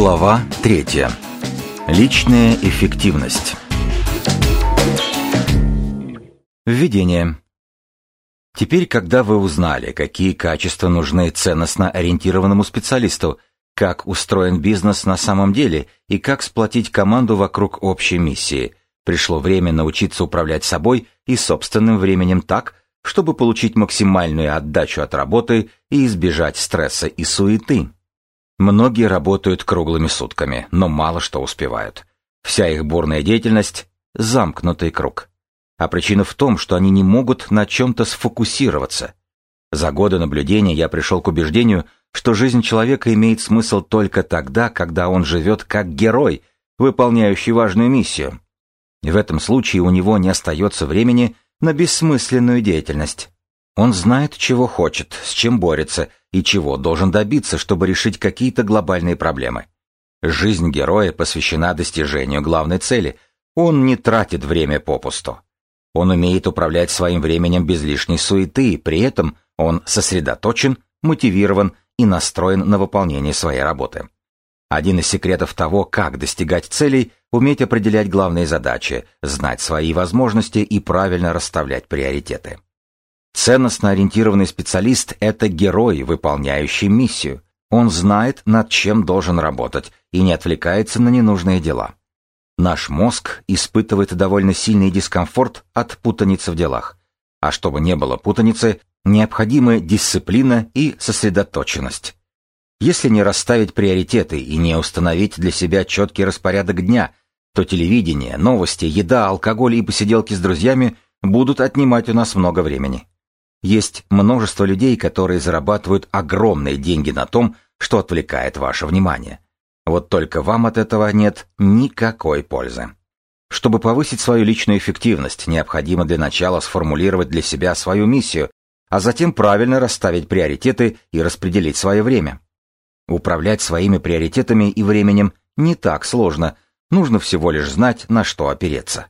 Глава 3. Личная эффективность. Введение. Теперь, когда вы узнали, какие качества нужны ценностно ориентированному специалисту, как устроен бизнес на самом деле и как сплотить команду вокруг общей миссии, пришло время научиться управлять собой и собственным временем так, чтобы получить максимальную отдачу от работы и избежать стресса и суеты. Многие работают круглыми сутками, но мало что успевают. Вся их бурная деятельность – замкнутый круг. А причина в том, что они не могут на чем-то сфокусироваться. За годы наблюдения я пришел к убеждению, что жизнь человека имеет смысл только тогда, когда он живет как герой, выполняющий важную миссию. В этом случае у него не остается времени на бессмысленную деятельность. Он знает, чего хочет, с чем борется и чего должен добиться, чтобы решить какие-то глобальные проблемы. Жизнь героя посвящена достижению главной цели. Он не тратит время попусту. Он умеет управлять своим временем без лишней суеты, при этом он сосредоточен, мотивирован и настроен на выполнение своей работы. Один из секретов того, как достигать целей, уметь определять главные задачи, знать свои возможности и правильно расставлять приоритеты. Ценностно ориентированный специалист – это герой, выполняющий миссию. Он знает, над чем должен работать, и не отвлекается на ненужные дела. Наш мозг испытывает довольно сильный дискомфорт от путаницы в делах. А чтобы не было путаницы, необходимы дисциплина и сосредоточенность. Если не расставить приоритеты и не установить для себя четкий распорядок дня, то телевидение, новости, еда, алкоголь и посиделки с друзьями будут отнимать у нас много времени. Есть множество людей, которые зарабатывают огромные деньги на том, что отвлекает ваше внимание. Вот только вам от этого нет никакой пользы. Чтобы повысить свою личную эффективность, необходимо для начала сформулировать для себя свою миссию, а затем правильно расставить приоритеты и распределить свое время. Управлять своими приоритетами и временем не так сложно, нужно всего лишь знать, на что опереться.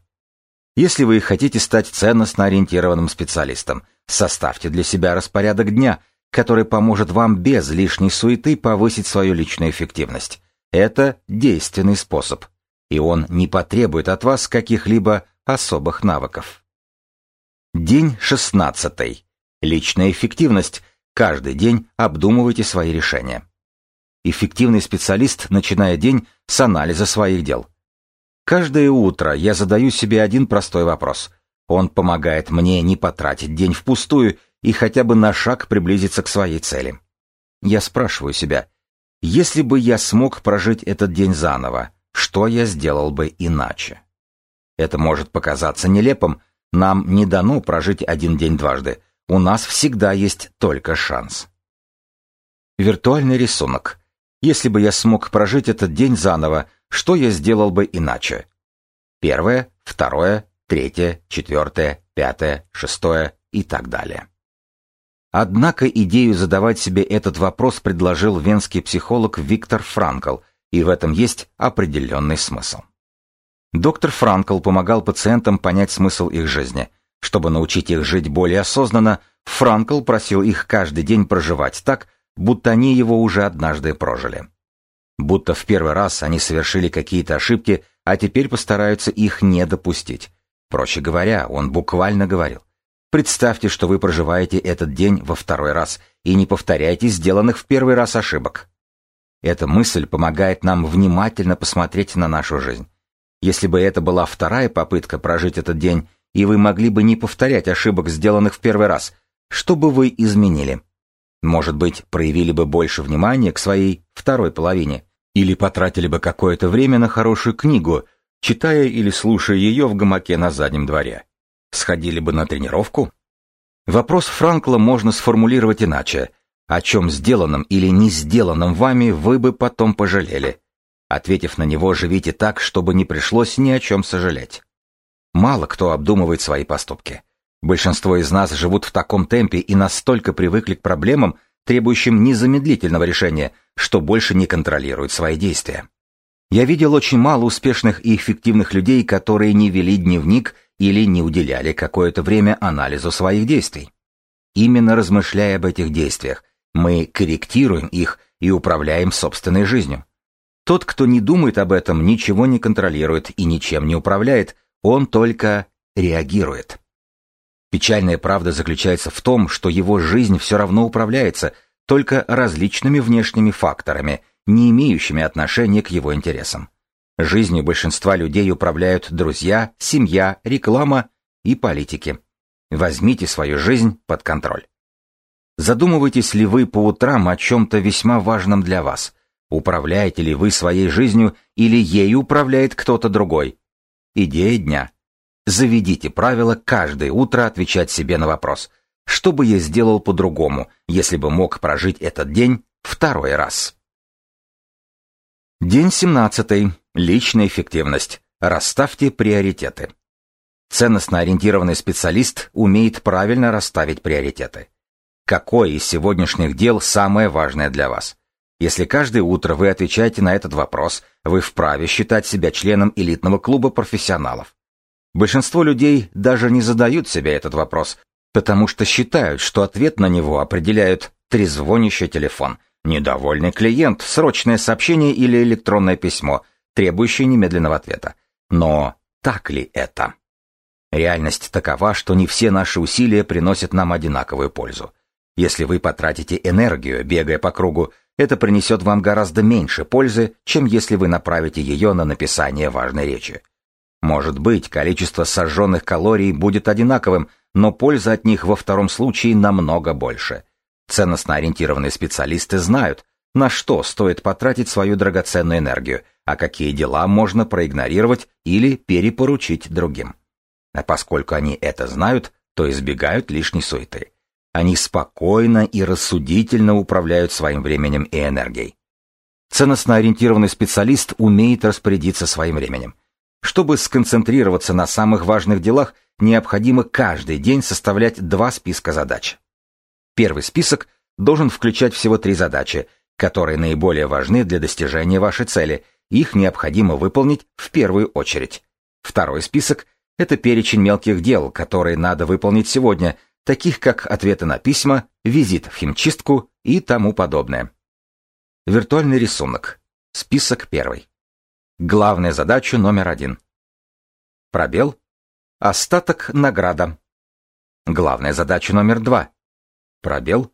Если вы хотите стать ценностно ориентированным специалистом, составьте для себя распорядок дня, который поможет вам без лишней суеты повысить свою личную эффективность. Это действенный способ, и он не потребует от вас каких-либо особых навыков. День 16. Личная эффективность. Каждый день обдумывайте свои решения. Эффективный специалист начинает день с анализа своих дел. Каждое утро я задаю себе один простой вопрос. Он помогает мне не потратить день впустую и хотя бы на шаг приблизиться к своей цели. Я спрашиваю себя, если бы я смог прожить этот день заново, что я сделал бы иначе? Это может показаться нелепым, нам не дано прожить один день дважды, у нас всегда есть только шанс. Виртуальный рисунок. Если бы я смог прожить этот день заново, что я сделал бы иначе? Первое, второе, третье, четвертое, пятое, шестое и так далее. Однако идею задавать себе этот вопрос предложил венский психолог Виктор Франкл, и в этом есть определенный смысл. Доктор Франкл помогал пациентам понять смысл их жизни. Чтобы научить их жить более осознанно, Франкл просил их каждый день проживать так, будто они его уже однажды прожили. Будто в первый раз они совершили какие-то ошибки, а теперь постараются их не допустить. Проще говоря, он буквально говорил. Представьте, что вы проживаете этот день во второй раз и не повторяйте сделанных в первый раз ошибок. Эта мысль помогает нам внимательно посмотреть на нашу жизнь. Если бы это была вторая попытка прожить этот день, и вы могли бы не повторять ошибок, сделанных в первый раз, что бы вы изменили? Может быть, проявили бы больше внимания к своей второй половине? Или потратили бы какое-то время на хорошую книгу, читая или слушая ее в гамаке на заднем дворе. Сходили бы на тренировку? Вопрос Франкла можно сформулировать иначе. О чем сделанном или не сделанном вами вы бы потом пожалели? Ответив на него, живите так, чтобы не пришлось ни о чем сожалеть. Мало кто обдумывает свои поступки. Большинство из нас живут в таком темпе и настолько привыкли к проблемам, требующим незамедлительного решения, что больше не контролируют свои действия. Я видел очень мало успешных и эффективных людей, которые не вели дневник или не уделяли какое-то время анализу своих действий. Именно размышляя об этих действиях, мы корректируем их и управляем собственной жизнью. Тот, кто не думает об этом, ничего не контролирует и ничем не управляет, он только реагирует. Печальная правда заключается в том, что его жизнь все равно управляется только различными внешними факторами, не имеющими отношения к его интересам. Жизнью большинства людей управляют друзья, семья, реклама и политики. Возьмите свою жизнь под контроль. Задумываетесь ли вы по утрам о чем-то весьма важном для вас? Управляете ли вы своей жизнью или ею управляет кто-то другой? Идея дня. Заведите правило каждое утро отвечать себе на вопрос, что бы я сделал по-другому, если бы мог прожить этот день второй раз. День 17. Личная эффективность. Расставьте приоритеты. Ценностно ориентированный специалист умеет правильно расставить приоритеты. Какое из сегодняшних дел самое важное для вас? Если каждое утро вы отвечаете на этот вопрос, вы вправе считать себя членом элитного клуба профессионалов. Большинство людей даже не задают себе этот вопрос, потому что считают, что ответ на него определяют трезвонящий телефон, недовольный клиент, срочное сообщение или электронное письмо, требующее немедленного ответа. Но так ли это? Реальность такова, что не все наши усилия приносят нам одинаковую пользу. Если вы потратите энергию, бегая по кругу, это принесет вам гораздо меньше пользы, чем если вы направите ее на написание важной речи. Может быть, количество сожженных калорий будет одинаковым, но польза от них во втором случае намного больше. Ценностно ориентированные специалисты знают, на что стоит потратить свою драгоценную энергию, а какие дела можно проигнорировать или перепоручить другим. А поскольку они это знают, то избегают лишней суеты. Они спокойно и рассудительно управляют своим временем и энергией. Ценностно ориентированный специалист умеет распорядиться своим временем. Чтобы сконцентрироваться на самых важных делах, необходимо каждый день составлять два списка задач. Первый список должен включать всего три задачи, которые наиболее важны для достижения вашей цели, их необходимо выполнить в первую очередь. Второй список – это перечень мелких дел, которые надо выполнить сегодня, таких как ответы на письма, визит в химчистку и тому подобное. Виртуальный рисунок. Список первый. Главная задача номер один. Пробел. Остаток награда. Главная задача номер два. Пробел.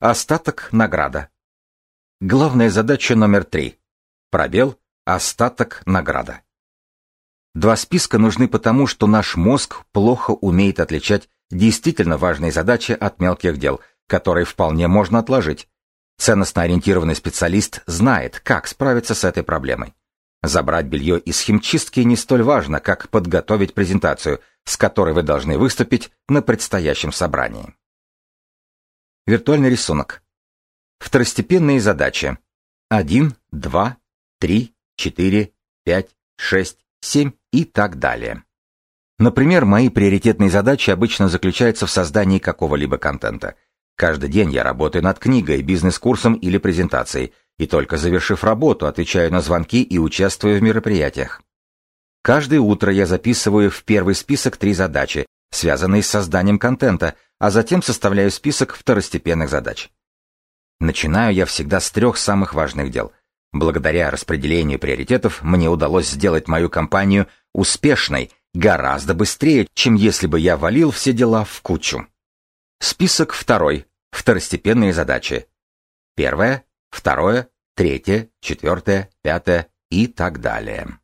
Остаток награда. Главная задача номер три. Пробел. Остаток награда. Два списка нужны потому, что наш мозг плохо умеет отличать действительно важные задачи от мелких дел, которые вполне можно отложить. Ценностно ориентированный специалист знает, как справиться с этой проблемой. Забрать белье из химчистки не столь важно, как подготовить презентацию, с которой вы должны выступить на предстоящем собрании. Виртуальный рисунок. Второстепенные задачи. 1, 2, 3, 4, 5, 6, 7 и так далее. Например, мои приоритетные задачи обычно заключаются в создании какого-либо контента. Каждый день я работаю над книгой, бизнес-курсом или презентацией – и только завершив работу, отвечаю на звонки и участвую в мероприятиях. Каждое утро я записываю в первый список три задачи, связанные с созданием контента, а затем составляю список второстепенных задач. Начинаю я всегда с трех самых важных дел. Благодаря распределению приоритетов мне удалось сделать мою компанию успешной гораздо быстрее, чем если бы я валил все дела в кучу. Список второй. Второстепенные задачи. Первое второе, третье, четвертое, пятое и так далее.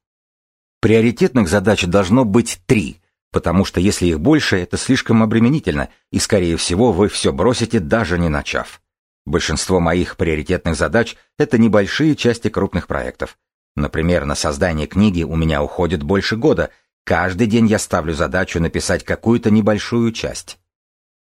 Приоритетных задач должно быть три, потому что если их больше, это слишком обременительно, и, скорее всего, вы все бросите, даже не начав. Большинство моих приоритетных задач – это небольшие части крупных проектов. Например, на создание книги у меня уходит больше года. Каждый день я ставлю задачу написать какую-то небольшую часть.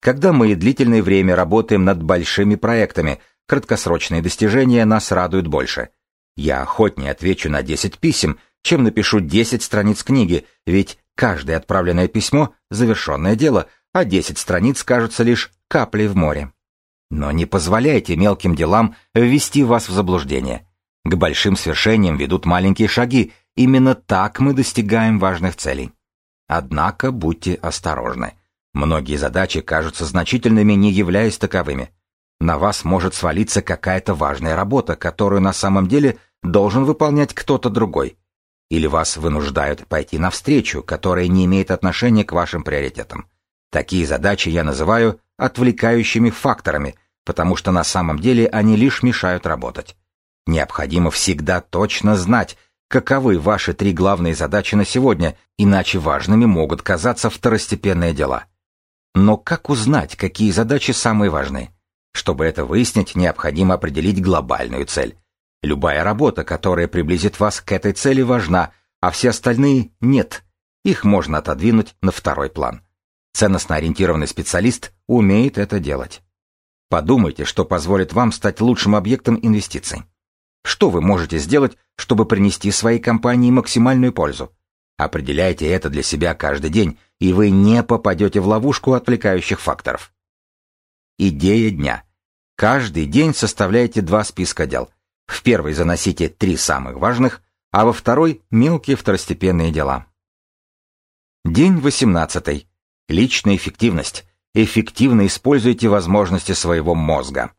Когда мы длительное время работаем над большими проектами, краткосрочные достижения нас радуют больше. Я охотнее отвечу на 10 писем, чем напишу 10 страниц книги, ведь каждое отправленное письмо — завершенное дело, а 10 страниц кажутся лишь каплей в море. Но не позволяйте мелким делам ввести вас в заблуждение. К большим свершениям ведут маленькие шаги, именно так мы достигаем важных целей. Однако будьте осторожны. Многие задачи кажутся значительными, не являясь таковыми. На вас может свалиться какая-то важная работа, которую на самом деле должен выполнять кто-то другой. Или вас вынуждают пойти навстречу, которая не имеет отношения к вашим приоритетам. Такие задачи я называю отвлекающими факторами, потому что на самом деле они лишь мешают работать. Необходимо всегда точно знать, каковы ваши три главные задачи на сегодня, иначе важными могут казаться второстепенные дела. Но как узнать, какие задачи самые важные? Чтобы это выяснить, необходимо определить глобальную цель. Любая работа, которая приблизит вас к этой цели, важна, а все остальные – нет. Их можно отодвинуть на второй план. Ценностно ориентированный специалист умеет это делать. Подумайте, что позволит вам стать лучшим объектом инвестиций. Что вы можете сделать, чтобы принести своей компании максимальную пользу? Определяйте это для себя каждый день, и вы не попадете в ловушку отвлекающих факторов. Идея дня. Каждый день составляйте два списка дел. В первый заносите три самых важных, а во второй – мелкие второстепенные дела. День 18. Личная эффективность. Эффективно используйте возможности своего мозга.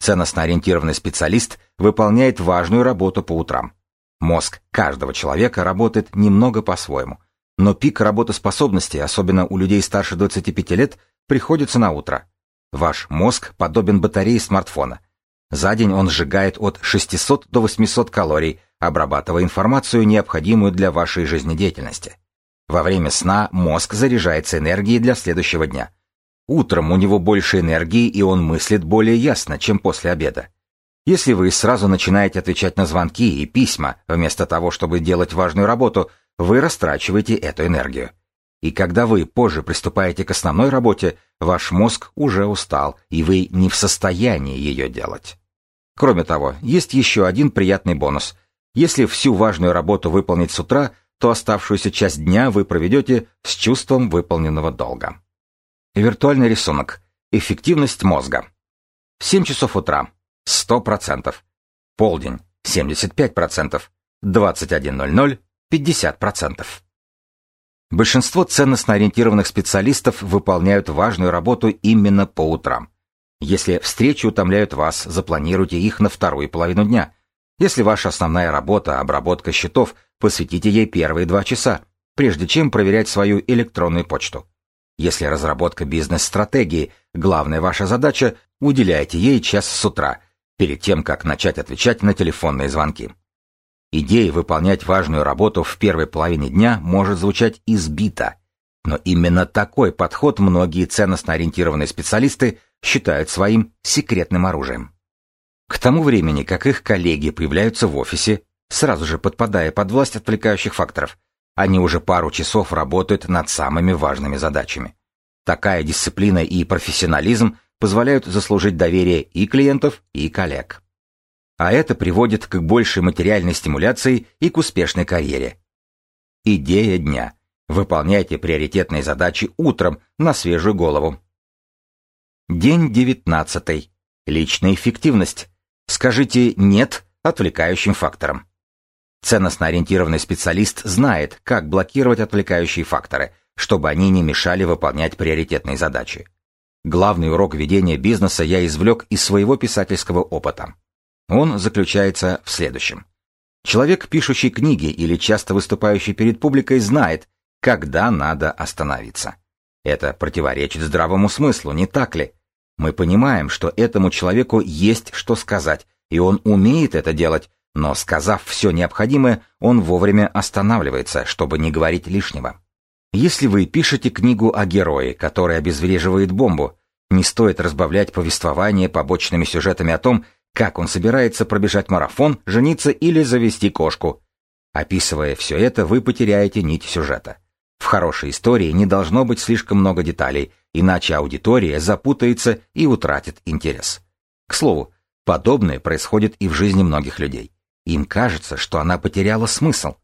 Ценностно ориентированный специалист выполняет важную работу по утрам. Мозг каждого человека работает немного по-своему, но пик работоспособности, особенно у людей старше 25 лет, приходится на утро. Ваш мозг подобен батарее смартфона. За день он сжигает от 600 до 800 калорий, обрабатывая информацию, необходимую для вашей жизнедеятельности. Во время сна мозг заряжается энергией для следующего дня – Утром у него больше энергии, и он мыслит более ясно, чем после обеда. Если вы сразу начинаете отвечать на звонки и письма, вместо того, чтобы делать важную работу, вы растрачиваете эту энергию. И когда вы позже приступаете к основной работе, ваш мозг уже устал, и вы не в состоянии ее делать. Кроме того, есть еще один приятный бонус. Если всю важную работу выполнить с утра, то оставшуюся часть дня вы проведете с чувством выполненного долга. Виртуальный рисунок. Эффективность мозга. 7 часов утра. 100%. Полдень. 75%. 21.00. 50%. Большинство ценностно ориентированных специалистов выполняют важную работу именно по утрам. Если встречи утомляют вас, запланируйте их на вторую половину дня. Если ваша основная работа – обработка счетов, посвятите ей первые два часа, прежде чем проверять свою электронную почту. Если разработка бизнес-стратегии – главная ваша задача, уделяйте ей час с утра, перед тем, как начать отвечать на телефонные звонки. Идея выполнять важную работу в первой половине дня может звучать избито, но именно такой подход многие ценностно ориентированные специалисты считают своим секретным оружием. К тому времени, как их коллеги появляются в офисе, сразу же подпадая под власть отвлекающих факторов, они уже пару часов работают над самыми важными задачами. Такая дисциплина и профессионализм позволяют заслужить доверие и клиентов, и коллег. А это приводит к большей материальной стимуляции и к успешной карьере. Идея дня. Выполняйте приоритетные задачи утром на свежую голову. День 19. Личная эффективность. Скажите «нет» отвлекающим факторам. Ценностно ориентированный специалист знает, как блокировать отвлекающие факторы, чтобы они не мешали выполнять приоритетные задачи. Главный урок ведения бизнеса я извлек из своего писательского опыта. Он заключается в следующем. Человек, пишущий книги или часто выступающий перед публикой, знает, когда надо остановиться. Это противоречит здравому смыслу, не так ли? Мы понимаем, что этому человеку есть что сказать, и он умеет это делать, но, сказав все необходимое, он вовремя останавливается, чтобы не говорить лишнего. Если вы пишете книгу о герое, который обезвреживает бомбу, не стоит разбавлять повествование побочными сюжетами о том, как он собирается пробежать марафон, жениться или завести кошку. Описывая все это, вы потеряете нить сюжета. В хорошей истории не должно быть слишком много деталей, иначе аудитория запутается и утратит интерес. К слову, подобное происходит и в жизни многих людей. Им кажется, что она потеряла смысл.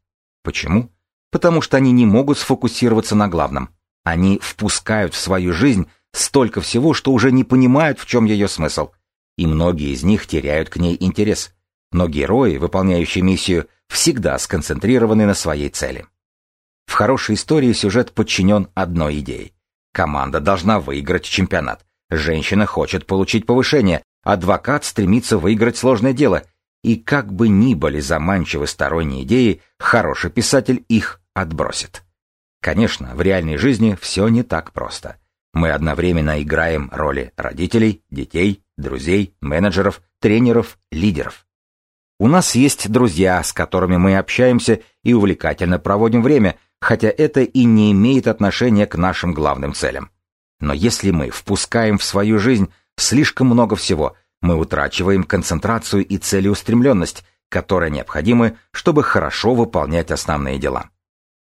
Почему? Потому что они не могут сфокусироваться на главном. Они впускают в свою жизнь столько всего, что уже не понимают, в чем ее смысл. И многие из них теряют к ней интерес. Но герои, выполняющие миссию, всегда сконцентрированы на своей цели. В хорошей истории сюжет подчинен одной идее. Команда должна выиграть чемпионат. Женщина хочет получить повышение. Адвокат стремится выиграть сложное дело. и как бы ни были заманчивы сторонние идеи, хороший писатель их отбросит. Конечно, в реальной жизни все не так просто. Мы одновременно играем роли родителей, детей, друзей, менеджеров, тренеров, лидеров. У нас есть друзья, с которыми мы общаемся и увлекательно проводим время, хотя это и не имеет отношения к нашим главным целям. Но если мы впускаем в свою жизнь слишком много всего, мы утрачиваем концентрацию и целеустремленность, которые необходимы, чтобы хорошо выполнять основные дела.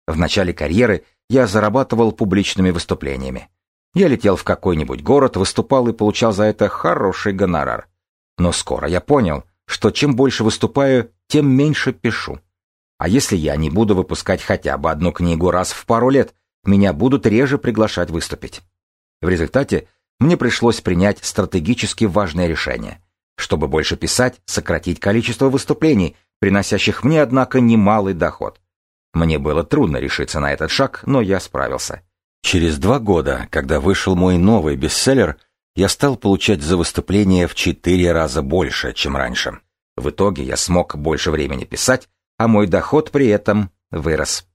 В начале карьеры я зарабатывал публичными выступлениями. Я летел в какой-нибудь город, выступал и получал за это хороший гонорар. Но скоро я понял, что чем больше выступаю, тем меньше пишу. А если я не буду выпускать хотя бы одну книгу раз в пару лет, меня будут реже приглашать выступить. В результате мне пришлось принять стратегически важное решение. Чтобы больше писать, сократить количество выступлений, приносящих мне, однако, немалый доход. Мне было трудно решиться на этот шаг, но я справился. Через два года, когда вышел мой новый бестселлер, я стал получать за выступление в четыре раза больше, чем раньше. В итоге я смог больше времени писать, а мой доход при этом вырос.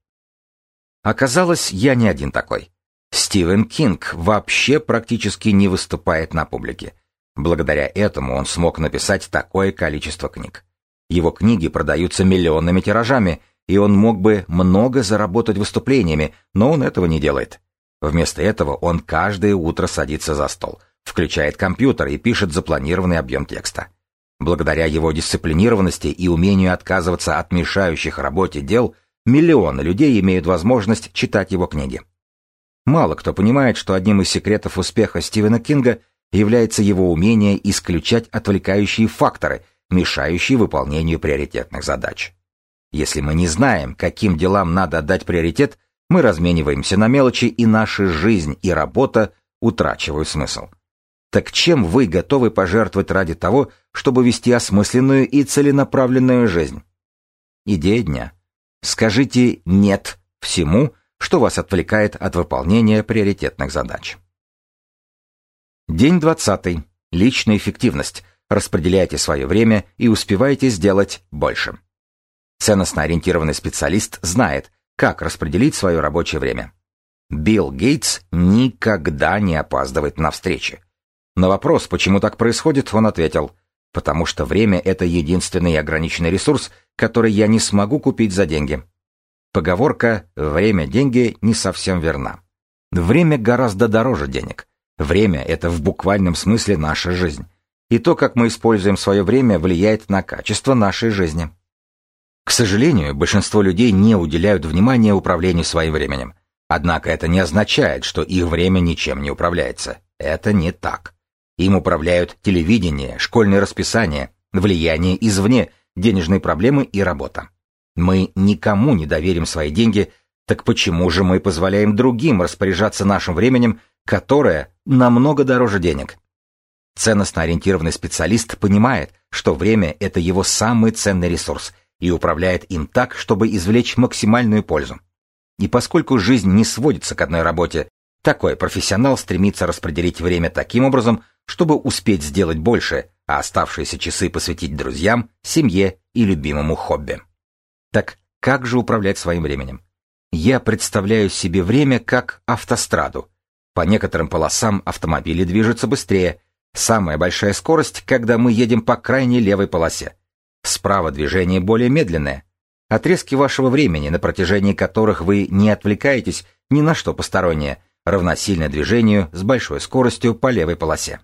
Оказалось, я не один такой. Стивен Кинг вообще практически не выступает на публике. Благодаря этому он смог написать такое количество книг. Его книги продаются миллионными тиражами, и он мог бы много заработать выступлениями, но он этого не делает. Вместо этого он каждое утро садится за стол, включает компьютер и пишет запланированный объем текста. Благодаря его дисциплинированности и умению отказываться от мешающих работе дел, миллионы людей имеют возможность читать его книги. Мало кто понимает, что одним из секретов успеха Стивена Кинга является его умение исключать отвлекающие факторы, мешающие выполнению приоритетных задач. Если мы не знаем, каким делам надо отдать приоритет, мы размениваемся на мелочи, и наша жизнь и работа утрачивают смысл. Так чем вы готовы пожертвовать ради того, чтобы вести осмысленную и целенаправленную жизнь? Идея дня. Скажите «нет» всему, что вас отвлекает от выполнения приоритетных задач. День 20. Личная эффективность. Распределяйте свое время и успевайте сделать больше. Ценностно ориентированный специалист знает, как распределить свое рабочее время. Билл Гейтс никогда не опаздывает на встречи. На вопрос, почему так происходит, он ответил, потому что время — это единственный ограниченный ресурс, который я не смогу купить за деньги. Поговорка «время – деньги» не совсем верна. Время гораздо дороже денег. Время – это в буквальном смысле наша жизнь. И то, как мы используем свое время, влияет на качество нашей жизни. К сожалению, большинство людей не уделяют внимания управлению своим временем. Однако это не означает, что их время ничем не управляется. Это не так. Им управляют телевидение, школьное расписание, влияние извне, денежные проблемы и работа. Мы никому не доверим свои деньги, так почему же мы позволяем другим распоряжаться нашим временем, которое намного дороже денег? Ценностно ориентированный специалист понимает, что время – это его самый ценный ресурс, и управляет им так, чтобы извлечь максимальную пользу. И поскольку жизнь не сводится к одной работе, такой профессионал стремится распределить время таким образом, чтобы успеть сделать больше, а оставшиеся часы посвятить друзьям, семье и любимому хобби. Так как же управлять своим временем? Я представляю себе время как автостраду. По некоторым полосам автомобили движутся быстрее. Самая большая скорость, когда мы едем по крайней левой полосе. Справа движение более медленное. Отрезки вашего времени, на протяжении которых вы не отвлекаетесь ни на что постороннее, равносильно движению с большой скоростью по левой полосе.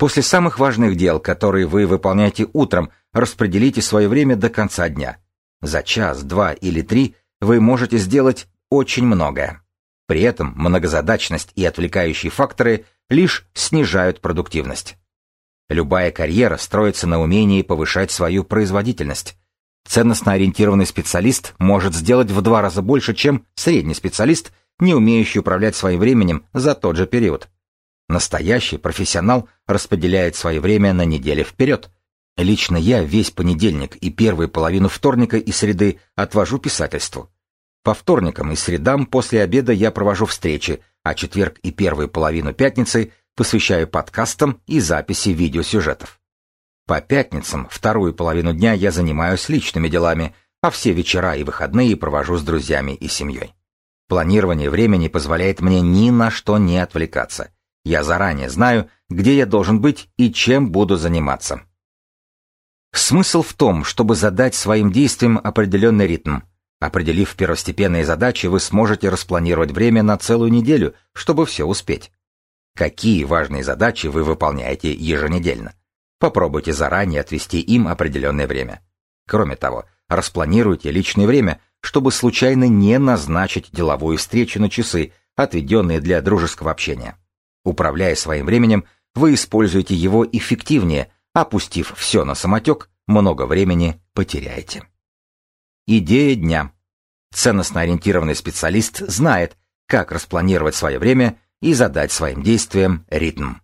После самых важных дел, которые вы выполняете утром, распределите свое время до конца дня. За час, два или три вы можете сделать очень многое. При этом многозадачность и отвлекающие факторы лишь снижают продуктивность. Любая карьера строится на умении повышать свою производительность. Ценностно ориентированный специалист может сделать в два раза больше, чем средний специалист, не умеющий управлять своим временем за тот же период. Настоящий профессионал распределяет свое время на недели вперед, Лично я весь понедельник и первую половину вторника и среды отвожу писательству. По вторникам и средам после обеда я провожу встречи, а четверг и первую половину пятницы посвящаю подкастам и записи видеосюжетов. По пятницам вторую половину дня я занимаюсь личными делами, а все вечера и выходные провожу с друзьями и семьей. Планирование времени позволяет мне ни на что не отвлекаться. Я заранее знаю, где я должен быть и чем буду заниматься. Смысл в том, чтобы задать своим действиям определенный ритм. Определив первостепенные задачи, вы сможете распланировать время на целую неделю, чтобы все успеть. Какие важные задачи вы выполняете еженедельно? Попробуйте заранее отвести им определенное время. Кроме того, распланируйте личное время, чтобы случайно не назначить деловую встречу на часы, отведенные для дружеского общения. Управляя своим временем, вы используете его эффективнее, опустив все на самотек, много времени потеряете. Идея дня. Ценностно ориентированный специалист знает, как распланировать свое время и задать своим действиям ритм.